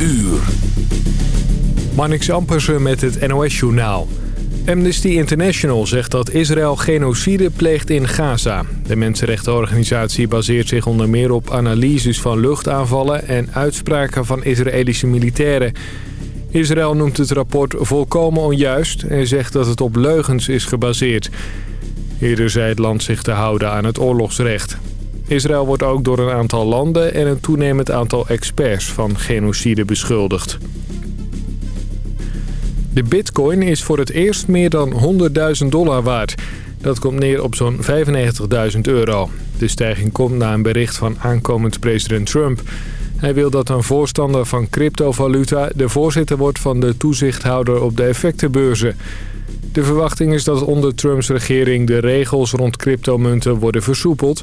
uur. Marnix Ampersen met het NOS-journaal. Amnesty International zegt dat Israël genocide pleegt in Gaza. De mensenrechtenorganisatie baseert zich onder meer op analyses van luchtaanvallen... en uitspraken van Israëlische militairen. Israël noemt het rapport volkomen onjuist en zegt dat het op leugens is gebaseerd. Eerder zei het land zich te houden aan het oorlogsrecht. Israël wordt ook door een aantal landen en een toenemend aantal experts van genocide beschuldigd. De bitcoin is voor het eerst meer dan 100.000 dollar waard. Dat komt neer op zo'n 95.000 euro. De stijging komt na een bericht van aankomend president Trump. Hij wil dat een voorstander van cryptovaluta de voorzitter wordt van de toezichthouder op de effectenbeurzen. De verwachting is dat onder Trumps regering de regels rond cryptomunten worden versoepeld.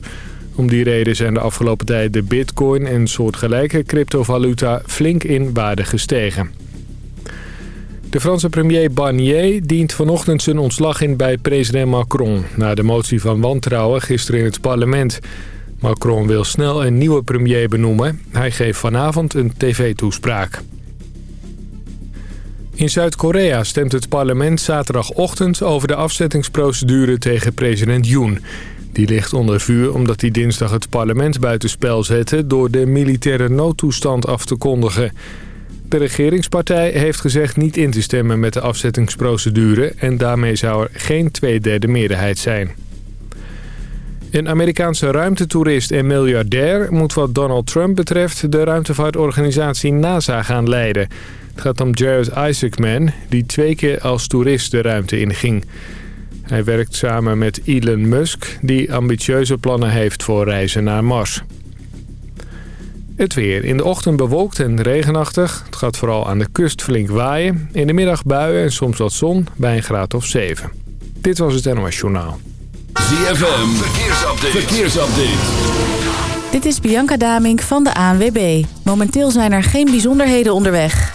Om die reden zijn de afgelopen tijd de bitcoin en soortgelijke cryptovaluta flink in waarde gestegen. De Franse premier Barnier dient vanochtend zijn ontslag in bij president Macron... na de motie van wantrouwen gisteren in het parlement. Macron wil snel een nieuwe premier benoemen. Hij geeft vanavond een tv-toespraak. In Zuid-Korea stemt het parlement zaterdagochtend over de afzettingsprocedure tegen president Yoon. Die ligt onder vuur omdat hij dinsdag het parlement buitenspel zette... door de militaire noodtoestand af te kondigen... De regeringspartij heeft gezegd niet in te stemmen met de afzettingsprocedure... en daarmee zou er geen tweederde meerderheid zijn. Een Amerikaanse ruimtetoerist en miljardair moet wat Donald Trump betreft... de ruimtevaartorganisatie NASA gaan leiden. Het gaat om Jared Isaacman, die twee keer als toerist de ruimte inging. Hij werkt samen met Elon Musk, die ambitieuze plannen heeft voor reizen naar Mars. Het weer. In de ochtend bewolkt en regenachtig. Het gaat vooral aan de kust flink waaien. In de middag buien en soms wat zon bij een graad of 7. Dit was het NOS Journaal. ZFM. Verkeersupdate. Verkeersupdate. Dit is Bianca Damink van de ANWB. Momenteel zijn er geen bijzonderheden onderweg.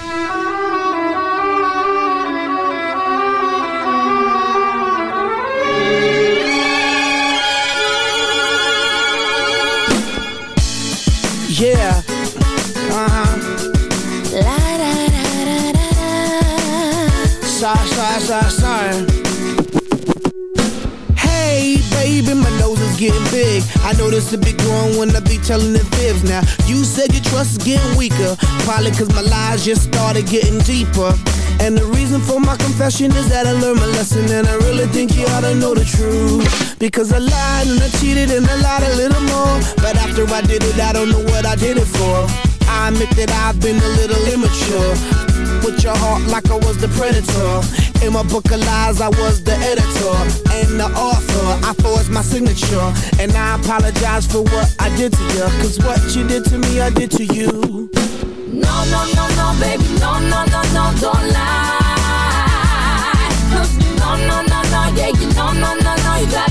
Hey, baby, my nose is getting big. I know this a big grown when I be telling the fibs. Now, you said your trust is getting weaker. Probably cause my lies just started getting deeper. And the reason for my confession is that I learned my lesson And I really think you ought to know the truth Because I lied and I cheated and I lied a little more But after I did it, I don't know what I did it for I admit that I've been a little immature. With your heart like I was the predator. In my book of lies, I was the editor And the author, I forged my signature And I apologize for what I did to you Cause what you did to me, I did to you. No, no, no, no, baby, no, no, no, no, don't lie. No, no, no, no, yeah, you no, no, no, no, you gotta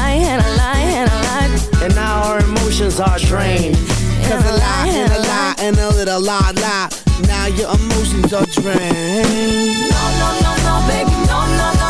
emotions are drained. Cause a lie and a lie and a little lie lie. Now your emotions are drained. No, no, no, no, baby, no, no,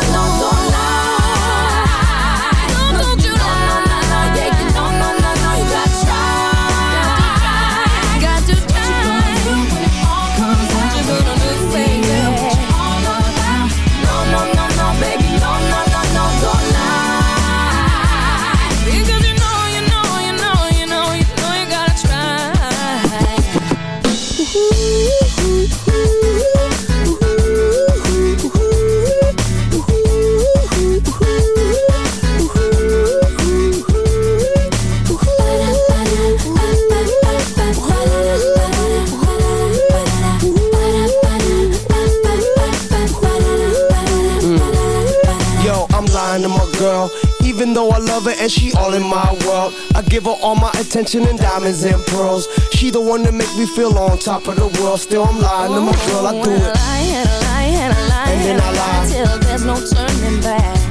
lover and she all in my world. I give her all my attention and diamonds and pearls. She the one that make me feel on top of the world. Still I'm lying to my girl, I do it. And I lie, and I lie, and, I lie, and then I lie till there's no turning back.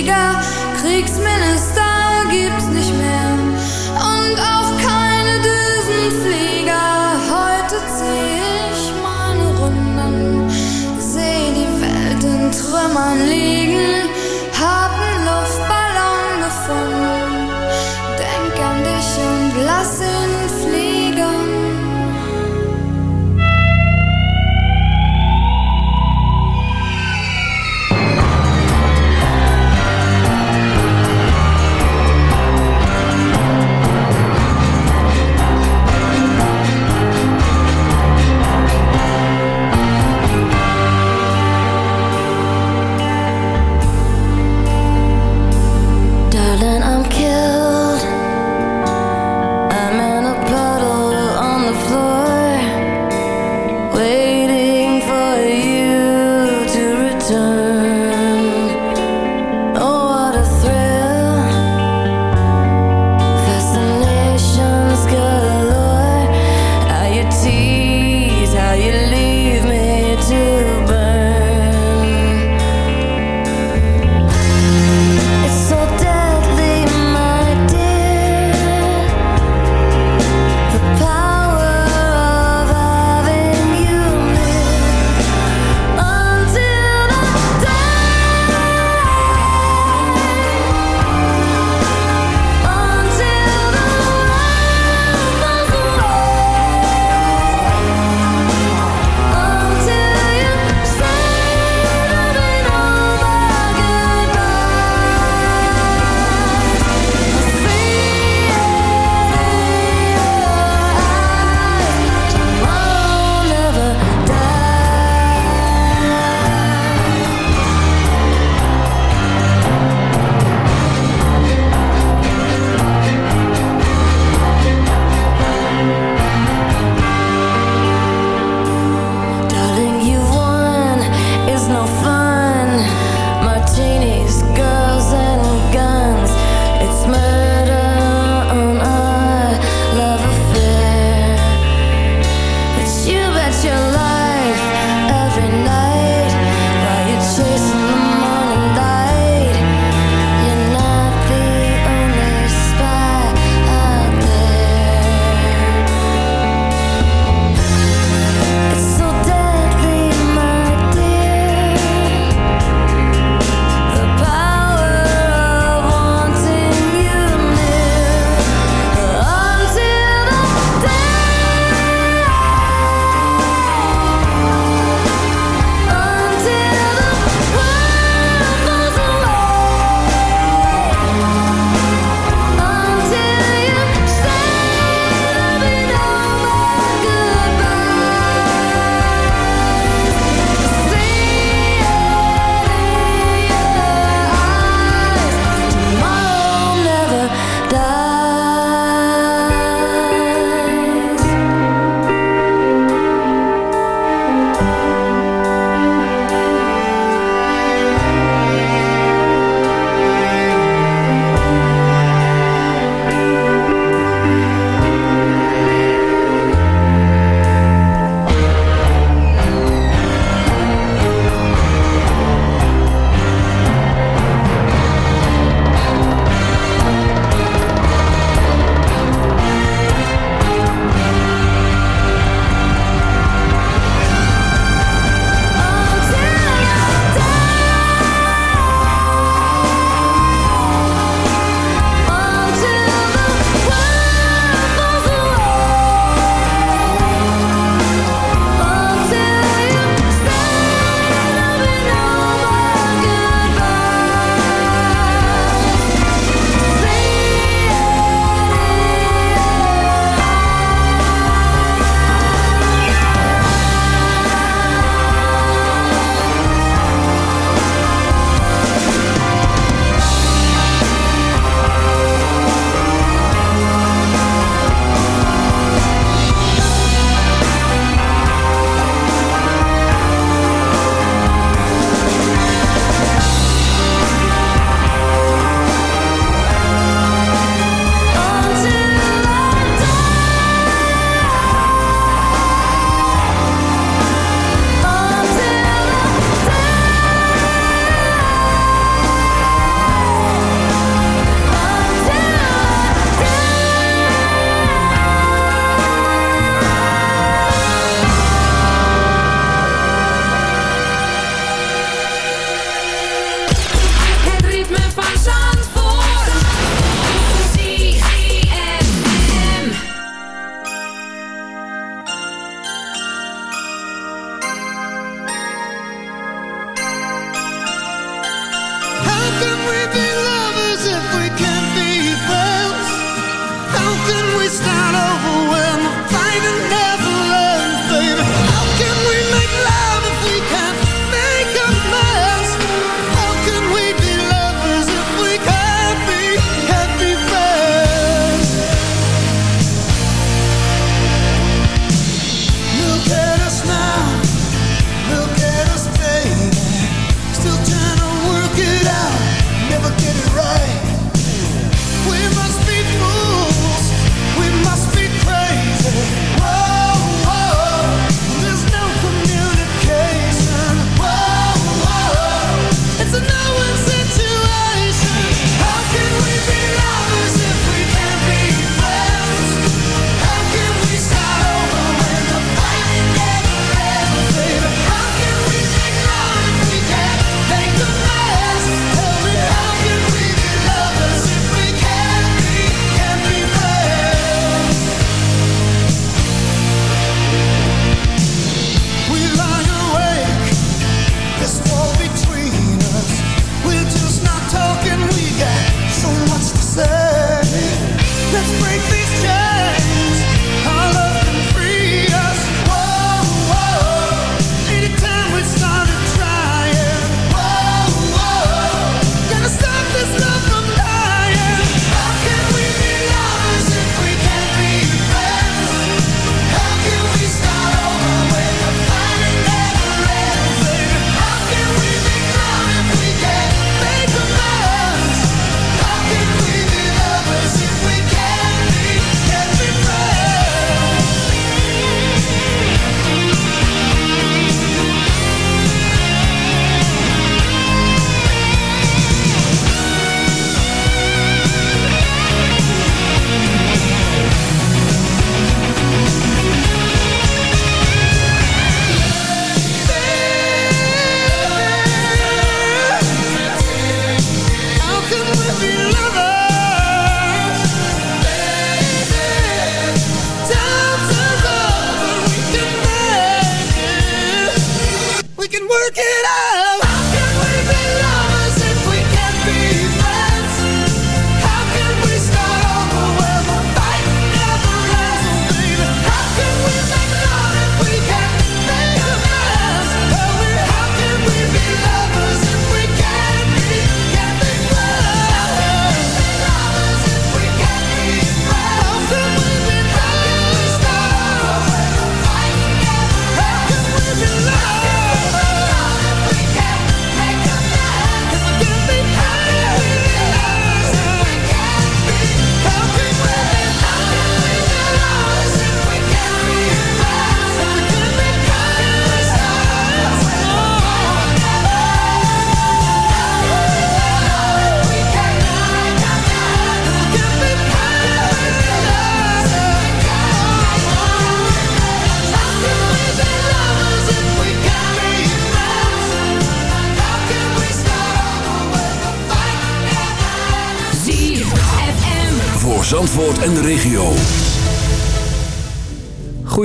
we got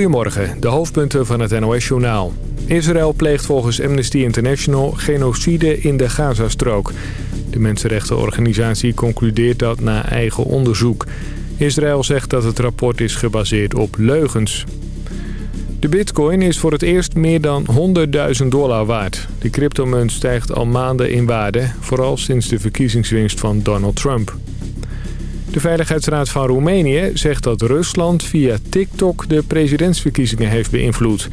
Goedemorgen, de hoofdpunten van het NOS-journaal. Israël pleegt volgens Amnesty International genocide in de Gazastrook. De mensenrechtenorganisatie concludeert dat na eigen onderzoek. Israël zegt dat het rapport is gebaseerd op leugens. De bitcoin is voor het eerst meer dan 100.000 dollar waard. De cryptomunt stijgt al maanden in waarde, vooral sinds de verkiezingswinst van Donald Trump. De Veiligheidsraad van Roemenië zegt dat Rusland via TikTok de presidentsverkiezingen heeft beïnvloed.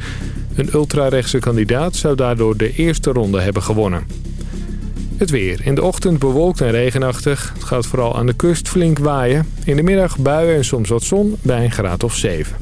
Een ultrarechtse kandidaat zou daardoor de eerste ronde hebben gewonnen. Het weer. In de ochtend bewolkt en regenachtig. Het gaat vooral aan de kust flink waaien. In de middag buien en soms wat zon bij een graad of 7.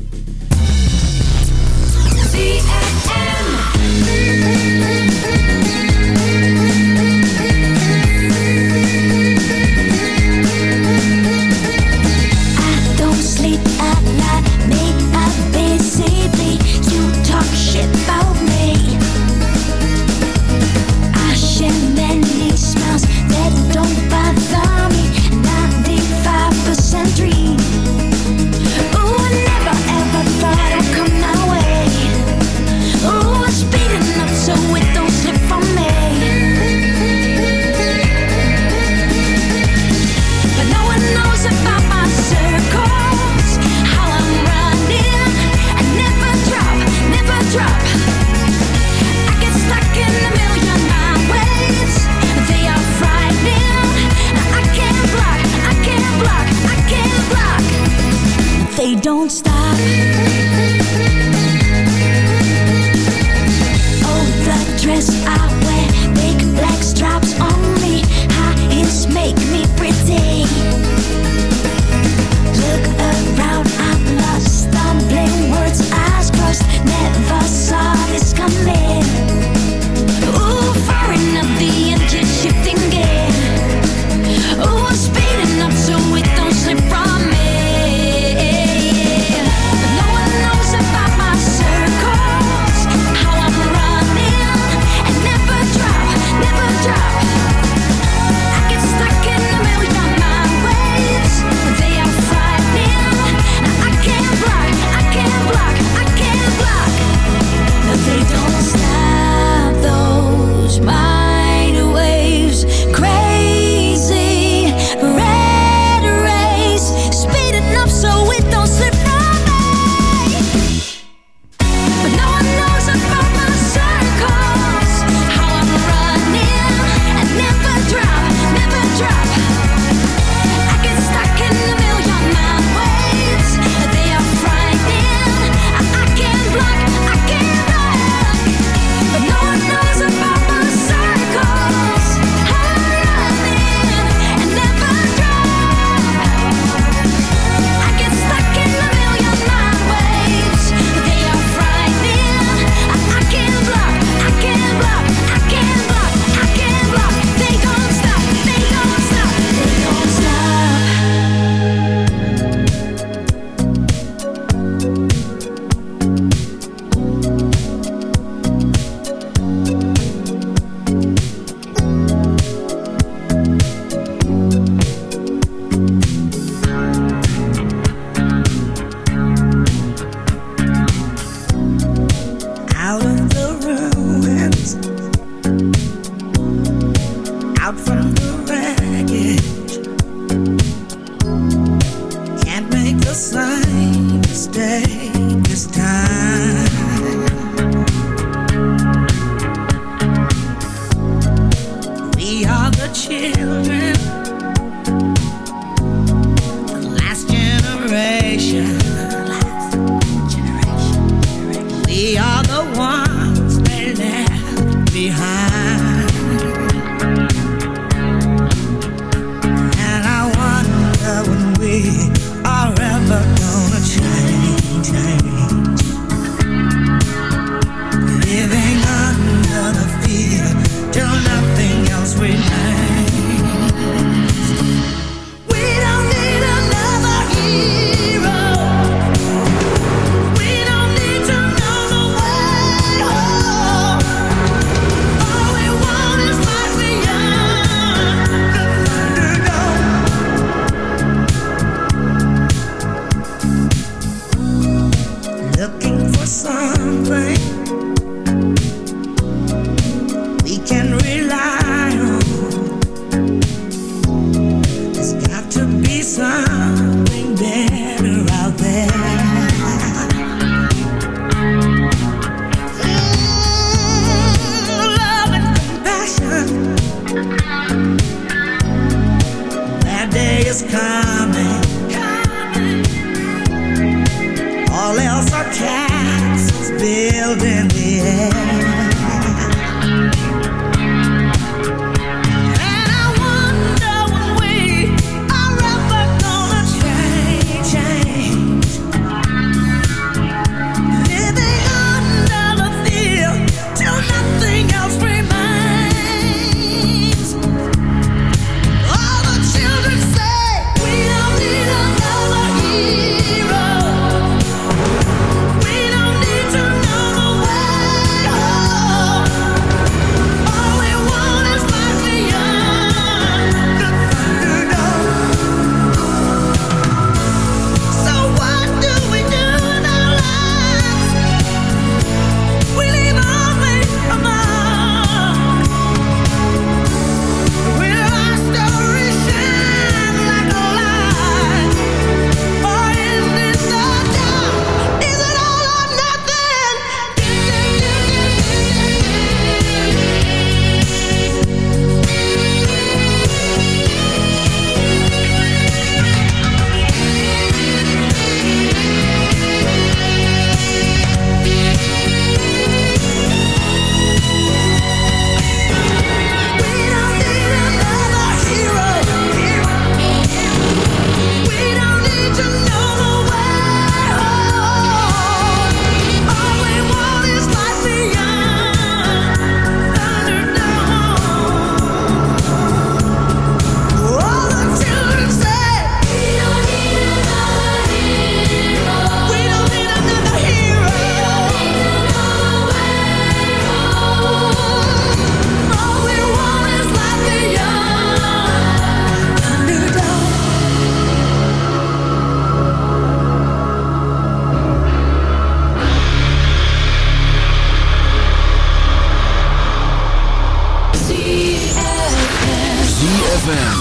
ZFM.